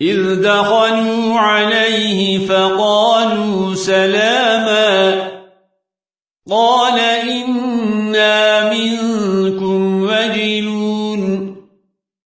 إذ دخلوا عليه فقالوا سلاما. قال إنا منكم وجلون.